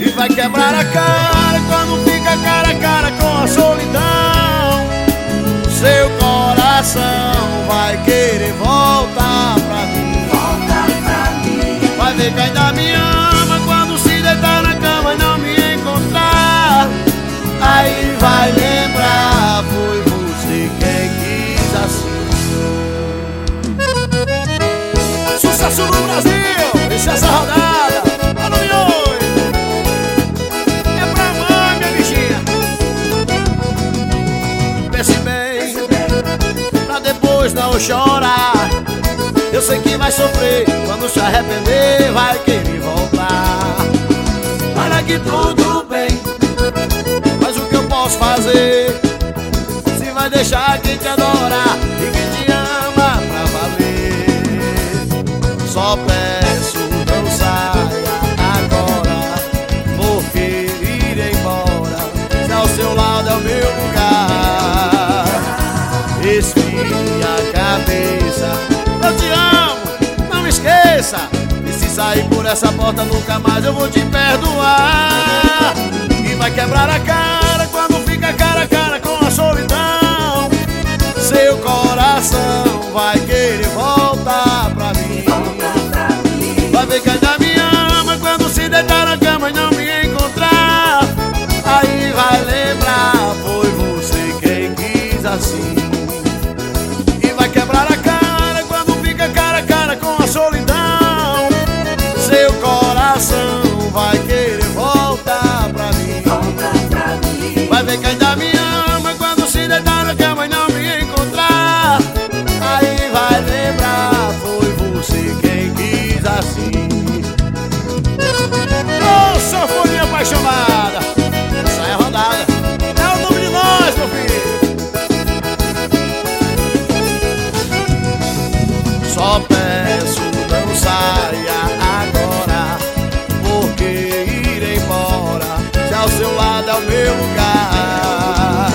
E vai quebrar a cara quando fica cara a cara com a solidão. Seu coração vai querer voltar pra mim. Volta pra mim. Vai ver que ainda me ama quando se deitar na cama e não me encontrar. Aí vai lembrar, foi você quem quis assim. Sucesso no Brasil, deixa essa rodada chorar Eu sei que vai sofrer, quando se arrepender vai querer voltar. Olha que tudo bem, mas o que eu posso fazer? Se vai deixar quem te adora e quem te ama pra valer. Só peço, Esfria a cabeça. Eu te amo, não esqueça E se sair por essa porta nunca mais eu vou te perdoar. E vai quebrar a cara quando fica cara a cara com a solidão. Seu coração vai querer voltar pra mim. Vai ver que ainda me ama quando se deitar na cama e não me encontrar. Aí vai lembrar, foi você quem quis assim Só peço não saia agora Porque ir embora. Se ao seu lado é o meu lugar.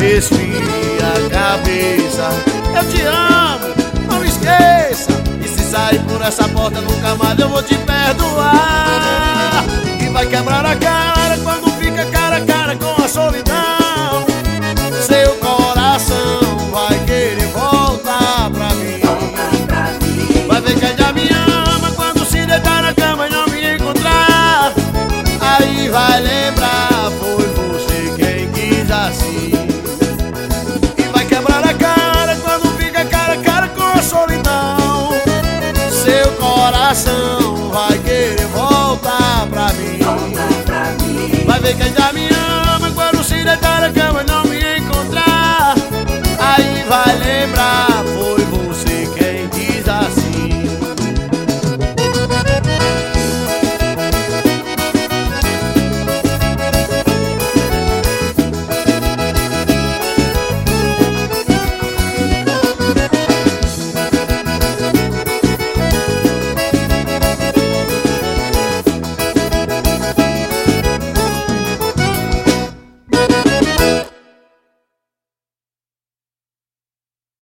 Esfria a cabeça. Eu te amo, não esqueça. E se sair por essa porta nunca mais eu vou te perdoar. E vai quebrar